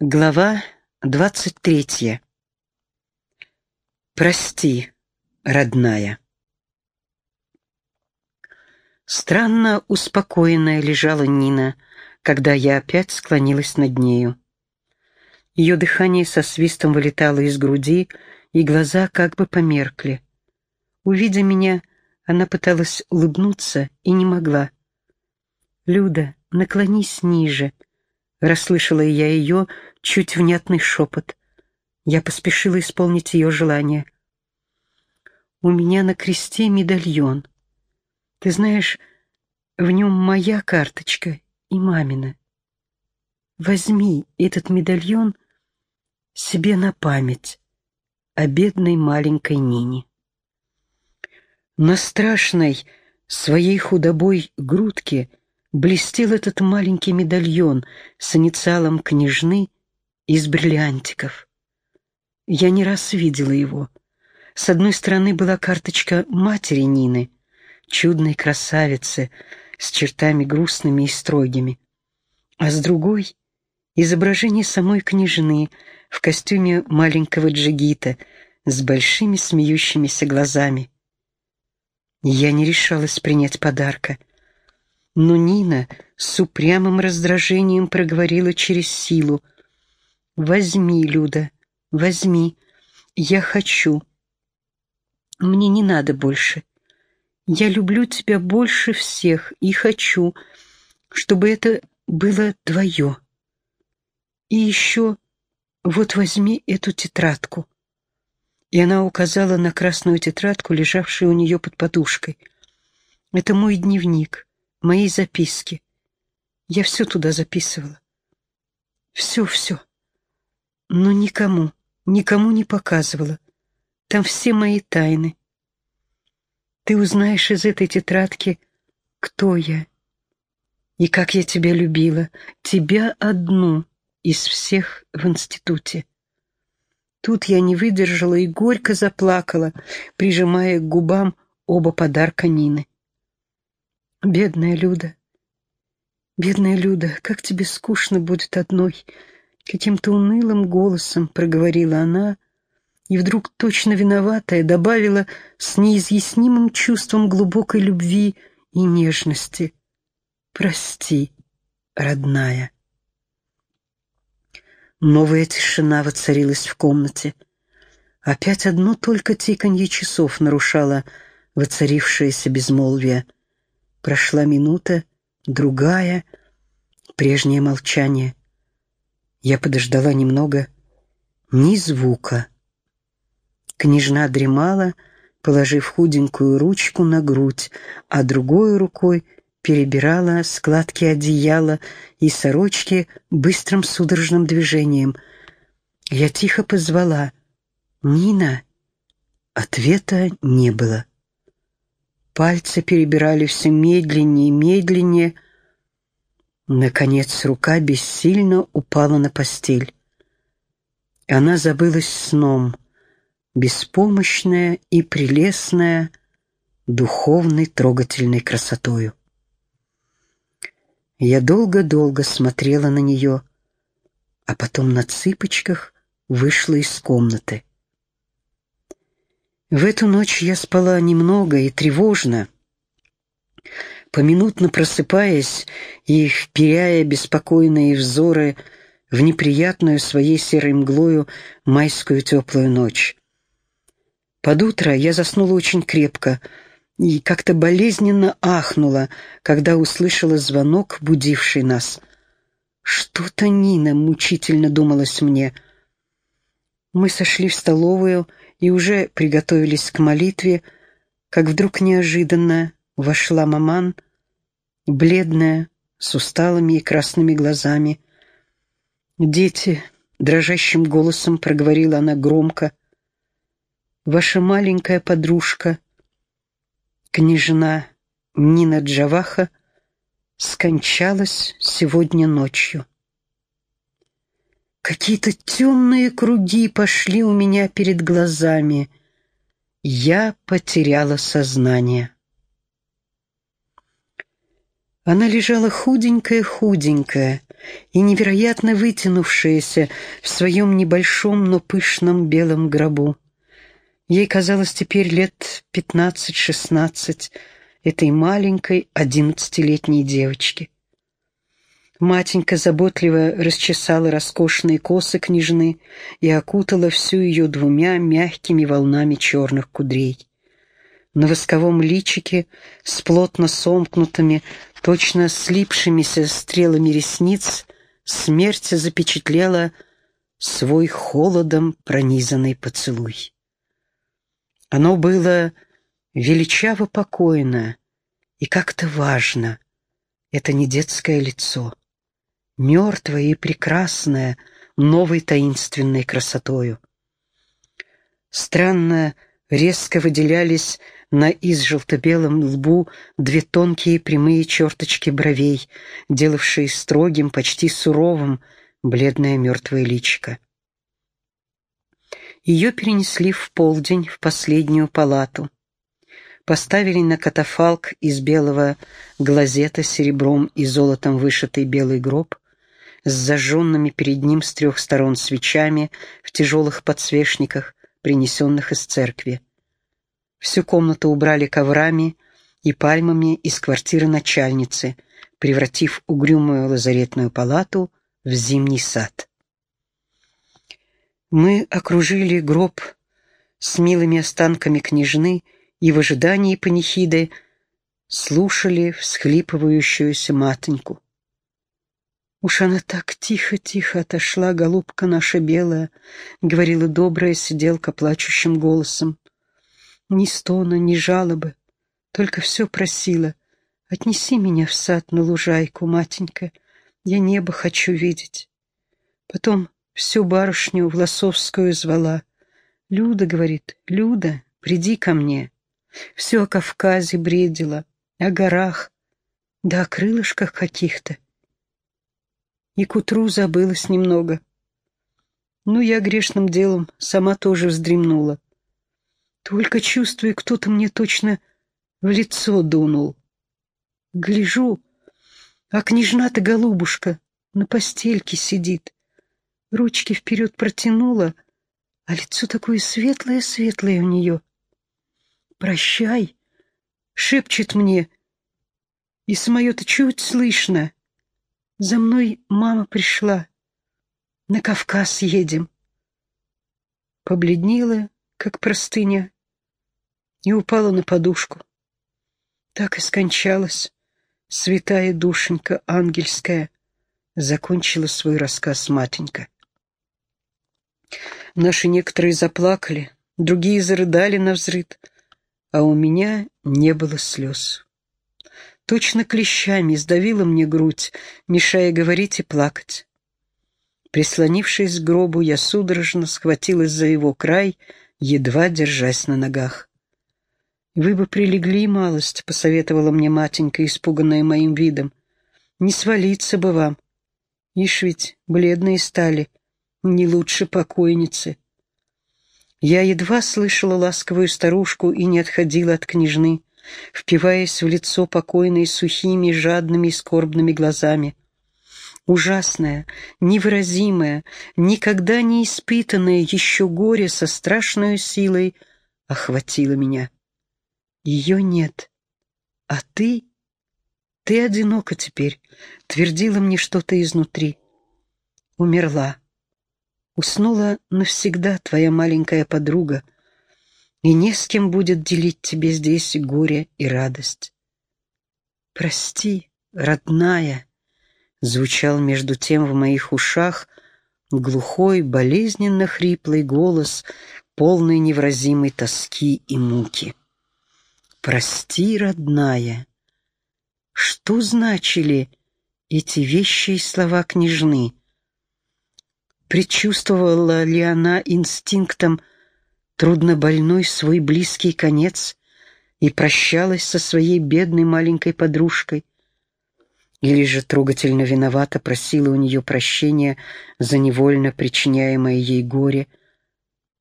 Глава двадцать третья. Прости, родная. Странно успокоенная лежала Нина, когда я опять склонилась над нею. Ее дыхание со свистом вылетало из груди, и глаза как бы померкли. Увидя меня, она пыталась улыбнуться и не могла. «Люда, наклонись ниже», Расслышала я ее чуть внятный шепот. Я поспешила исполнить ее желание. «У меня на кресте медальон. Ты знаешь, в нем моя карточка и мамина. Возьми этот медальон себе на память о бедной маленькой Нине». На страшной своей худобой грудке — блестел этот маленький медальон с инициалом княжны из бриллиантиков. Я не раз видела его. С одной стороны была карточка матери Нины, чудной красавицы с чертами грустными и строгими, а с другой — изображение самой княжны в костюме маленького джигита с большими смеющимися глазами. Я не решалась принять подарка — но Нина с упрямым раздражением проговорила через силу. «Возьми, Люда, возьми. Я хочу. Мне не надо больше. Я люблю тебя больше всех и хочу, чтобы это было твое. И еще вот возьми эту тетрадку». И она указала на красную тетрадку, лежавшую у нее под подушкой. «Это мой дневник мои записки. Я все туда записывала. Все-все. Но никому, никому не показывала. Там все мои тайны. Ты узнаешь из этой тетрадки, кто я и как я тебя любила, тебя одну из всех в институте. Тут я не выдержала и горько заплакала, прижимая к губам оба подарка Нины. Бедная Люда, бедная Люда, как тебе скучно будет одной, каким-то унылым голосом проговорила она и вдруг точно виноватая добавила с неизъяснимым чувством глубокой любви и нежности. Прости, родная. Новая тишина воцарилась в комнате. Опять одно только тиканье часов нарушало воцарившееся безмолвие. Прошла минута, другая, прежнее молчание. Я подождала немного, ни звука. Княжна дремала, положив худенькую ручку на грудь, а другой рукой перебирала складки одеяла и сорочки быстрым судорожным движением. Я тихо позвала «Нина». Ответа не было. Пальцы перебирали все медленнее и медленнее. Наконец рука бессильно упала на постель. Она забылась сном, беспомощная и прелестная, духовной трогательной красотою. Я долго-долго смотрела на нее, а потом на цыпочках вышла из комнаты. В эту ночь я спала немного и тревожно, поминутно просыпаясь и вперяя беспокойные взоры в неприятную своей серой мглою майскую теплую ночь. Под утро я заснула очень крепко и как-то болезненно ахнула, когда услышала звонок, будивший нас. «Что-то Нина мучительно думалось мне». Мы сошли в столовую и уже приготовились к молитве, как вдруг неожиданно вошла маман, бледная, с усталыми и красными глазами. «Дети», — дрожащим голосом проговорила она громко, — «ваша маленькая подружка, княжна Нина Джаваха, скончалась сегодня ночью». Какие-то темные круги пошли у меня перед глазами. Я потеряла сознание. Она лежала худенькая-худенькая и невероятно вытянувшаяся в своем небольшом, но пышном белом гробу. Ей казалось теперь лет пятнадцать-шестнадцать этой маленькой одиннадцатилетней девочки. Матенька заботливо расчесала роскошные косы княжны и окутала всю ее двумя мягкими волнами черных кудрей. На восковом личике с плотно сомкнутыми, точно слипшимися стрелами ресниц смерть запечатлела свой холодом пронизанный поцелуй. Оно было величаво покойно и как-то важно. Это не детское лицо мертвое и прекрасное, новой таинственной красотою. Странно резко выделялись на изжелто-белом лбу две тонкие прямые черточки бровей, делавшие строгим, почти суровым бледное мертвое личико. Ее перенесли в полдень в последнюю палату. Поставили на катафалк из белого глазета серебром и золотом вышитый белый гроб, с зажженными перед ним с трех сторон свечами в тяжелых подсвечниках, принесенных из церкви. Всю комнату убрали коврами и пальмами из квартиры начальницы, превратив угрюмую лазаретную палату в зимний сад. Мы окружили гроб с милыми останками княжны и в ожидании панихиды слушали всхлипывающуюся матоньку. Уж она так тихо-тихо отошла, голубка наша белая, — говорила добрая сиделка плачущим голосом. Ни стона, ни жалобы, только все просила. Отнеси меня в сад на лужайку, матенька, я небо хочу видеть. Потом всю барышню Власовскую звала. Люда, говорит, Люда, приди ко мне. Все о Кавказе бредила, о горах, да о крылышках каких-то и к утру забылась немного. Ну, я грешным делом сама тоже вздремнула. Только чувствую, кто-то мне точно в лицо дунул. Гляжу, а княжна-то голубушка на постельке сидит. Ручки вперед протянула, а лицо такое светлое-светлое у нее. «Прощай!» — шепчет мне, и самое-то чуть слышно. За мной мама пришла. На Кавказ едем. Побледнела, как простыня, и упала на подушку. Так и скончалась святая душенька ангельская, закончила свой рассказ матенька. Наши некоторые заплакали, другие зарыдали на взрыд, а у меня не было слез точно клещами сдавила мне грудь, мешая говорить и плакать. Прислонившись к гробу, я судорожно схватилась за его край, едва держась на ногах. «Вы бы прилегли малость», — посоветовала мне матенька, испуганная моим видом. «Не свалиться бы вам. Ишь ведь бледные стали, не лучше покойницы». Я едва слышала ласковую старушку и не отходила от княжны впиваясь в лицо покойной сухими, жадными и скорбными глазами. Ужасное, невыразимое, никогда не испытанное еще горе со страшной силой охватило меня. Ее нет. А ты? Ты одинока теперь, твердила мне что-то изнутри. Умерла. Уснула навсегда твоя маленькая подруга, и не с кем будет делить тебе здесь горе и радость. «Прости, родная», — звучал между тем в моих ушах глухой, болезненно хриплый голос, полный невразимой тоски и муки. «Прости, родная». Что значили эти вещи и слова княжны? Предчувствовала ли она инстинктом труднобольной свой близкий конец и прощалась со своей бедной маленькой подружкой, или же трогательно виновата просила у нее прощения за невольно причиняемое ей горе,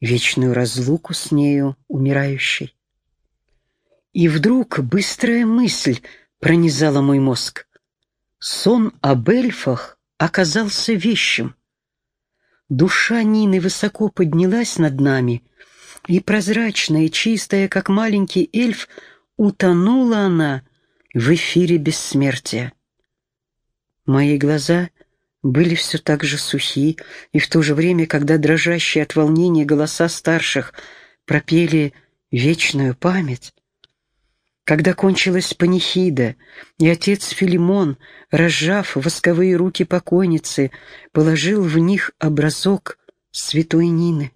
вечную разлуку с нею умирающей. И вдруг быстрая мысль пронизала мой мозг. Сон об эльфах оказался вещим. Душа Нины высоко поднялась над нами, и прозрачная, чистая, как маленький эльф, утонула она в эфире бессмертия. Мои глаза были все так же сухи, и в то же время, когда дрожащие от волнения голоса старших пропели «Вечную память», когда кончилась панихида, и отец Филимон, разжав восковые руки покойницы, положил в них образок святой Нины.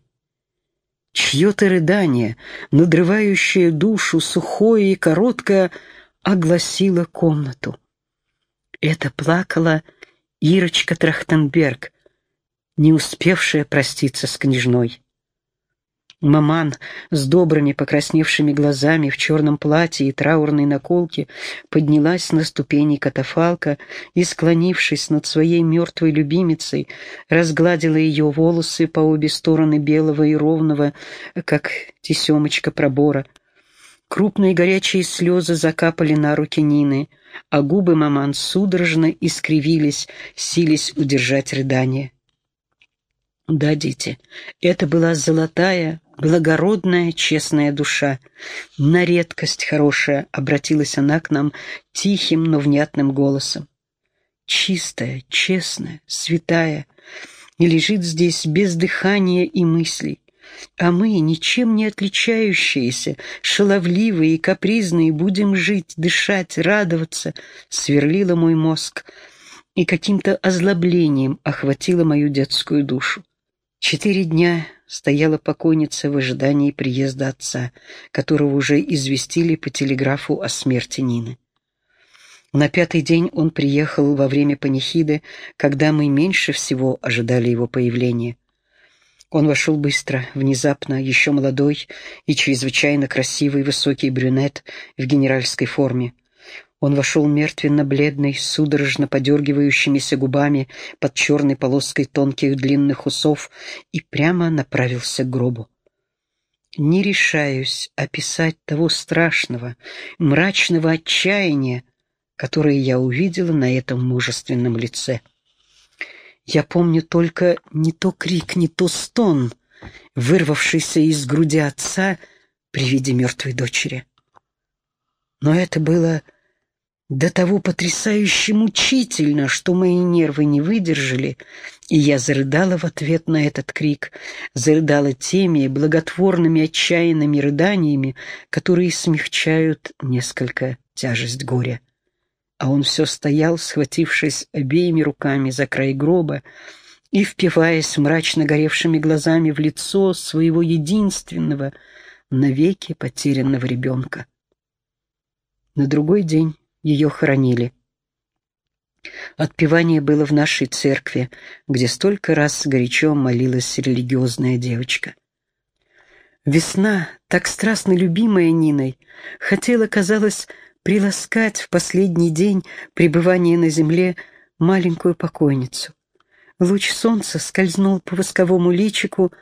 Чье-то рыдание, надрывающее душу, сухое и короткое, огласило комнату. Это плакала Ирочка Трахтенберг, не успевшая проститься с княжной. Маман с добрыми покрасневшими глазами в черном платье и траурной наколке поднялась на ступени катафалка и, склонившись над своей мертвой любимицей, разгладила ее волосы по обе стороны белого и ровного, как тесемочка пробора. Крупные горячие слезы закапали на руки Нины, а губы маман судорожно искривились, сились удержать рыдание. Да, дети, это была золотая, благородная, честная душа. На редкость хорошая, обратилась она к нам тихим, но внятным голосом. Чистая, честная, святая, и лежит здесь без дыхания и мыслей. А мы, ничем не отличающиеся, шаловливые и капризные, будем жить, дышать, радоваться, сверлила мой мозг, и каким-то озлоблением охватила мою детскую душу. Четыре дня стояла покойница в ожидании приезда отца, которого уже известили по телеграфу о смерти Нины. На пятый день он приехал во время панихиды, когда мы меньше всего ожидали его появления. Он вошел быстро, внезапно, еще молодой и чрезвычайно красивый высокий брюнет в генеральской форме. Он вошел мертвенно-бледный, судорожно подергивающимися губами под черной полоской тонких длинных усов и прямо направился к гробу. Не решаюсь описать того страшного, мрачного отчаяния, которое я увидела на этом мужественном лице. Я помню только не то крик, не то стон, вырвавшийся из груди отца при виде мертвой дочери. Но это было до того потрясающе мучительно, что мои нервы не выдержали, и я зарыдала в ответ на этот крик, зарыдала теми благотворными отчаянными рыданиями, которые смягчают несколько тяжесть горя. А он все стоял, схватившись обеими руками за край гроба и впиваясь мрачно горевшими глазами в лицо своего единственного, навеки потерянного ребенка. На другой день ее хоронили. Отпевание было в нашей церкви, где столько раз горячо молилась религиозная девочка. Весна, так страстно любимая Ниной, хотела, казалось, приласкать в последний день пребывания на земле маленькую покойницу. Луч солнца скользнул по восковому личику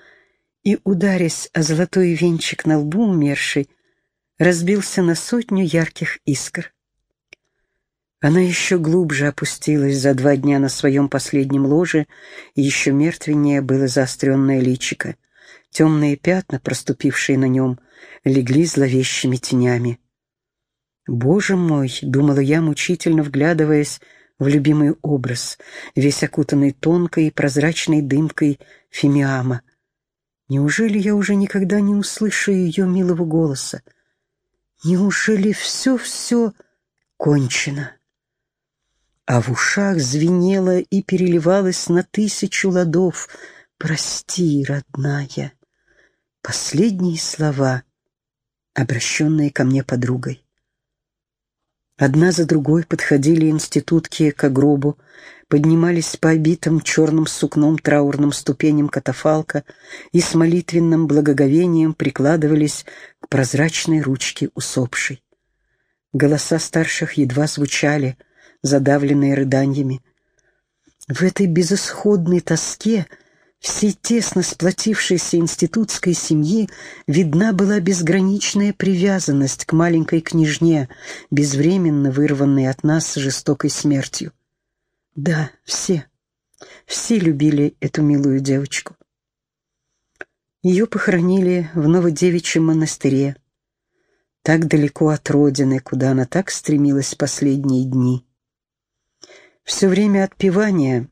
и, ударясь о золотой венчик на лбу умершей, разбился на сотню ярких искр. Она еще глубже опустилась за два дня на своем последнем ложе, и еще мертвеннее было заостренное личико. Темные пятна, проступившие на нем, легли зловещими тенями. «Боже мой!» — думала я, мучительно вглядываясь в любимый образ, весь окутанный тонкой и прозрачной дымкой фимиама. Неужели я уже никогда не услышу ее милого голоса? Неужели все-все кончено? А в ушах звенело и переливалось на тысячу ладов «Прости, родная!» Последние слова, обращенные ко мне подругой. Одна за другой подходили институтки к гробу, поднимались по обитым черным сукном траурным ступеням катафалка и с молитвенным благоговением прикладывались к прозрачной ручке усопшей. Голоса старших едва звучали, задавленные рыданиями. В этой безысходной тоске всей тесно сплотившейся институтской семьи видна была безграничная привязанность к маленькой княжне, безвременно вырванной от нас жестокой смертью. Да, все. Все любили эту милую девочку. Ее похоронили в Новодевичьем монастыре, так далеко от родины, куда она так стремилась последние дни. Все время отпевания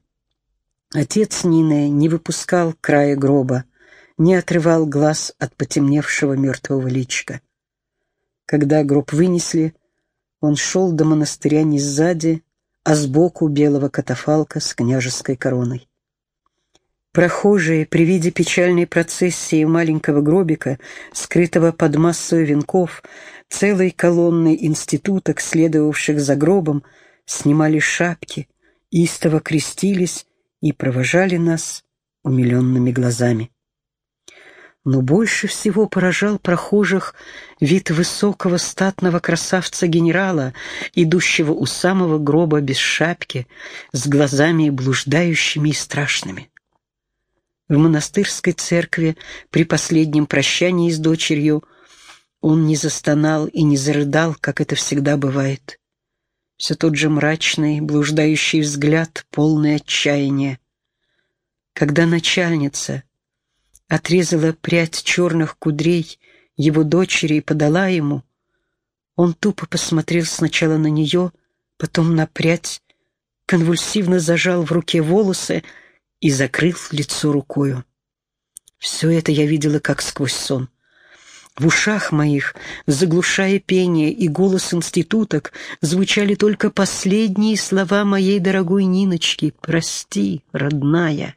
отец Нины не выпускал края гроба, не отрывал глаз от потемневшего мертвого личика. Когда гроб вынесли, он шел до монастыря не сзади, а сбоку белого катафалка с княжеской короной. Прохожие при виде печальной процессии маленького гробика, скрытого под массой венков, целой колонны институток, следовавших за гробом, снимали шапки, истово крестились и провожали нас умиленными глазами. Но больше всего поражал прохожих вид высокого статного красавца-генерала, идущего у самого гроба без шапки, с глазами блуждающими и страшными. В монастырской церкви при последнем прощании с дочерью он не застонал и не зарыдал, как это всегда бывает. Все тот же мрачный, блуждающий взгляд, полный отчаяния. Когда начальница отрезала прядь черных кудрей его дочери и подала ему, он тупо посмотрел сначала на нее, потом на прядь, конвульсивно зажал в руке волосы, и закрыл лицо рукою. Все это я видела как сквозь сон. В ушах моих, заглушая пение и голос институток, звучали только последние слова моей дорогой Ниночки «Прости, родная».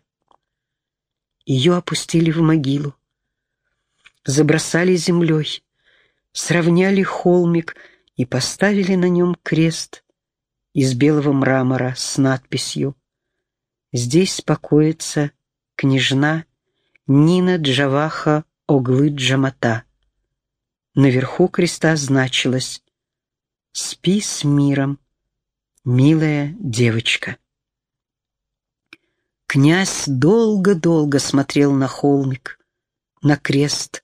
Ее опустили в могилу, забросали землей, сравняли холмик и поставили на нем крест из белого мрамора с надписью Здесь покоится княжна Нина Джаваха Оглы Джамата. Наверху креста значилось «Спи с миром, милая девочка». Князь долго-долго смотрел на холмик, на крест,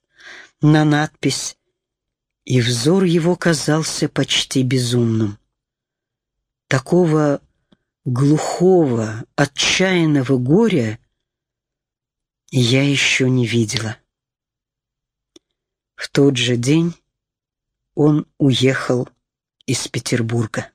на надпись, и взор его казался почти безумным. Такого глухого, отчаянного горя я еще не видела. В тот же день он уехал из Петербурга.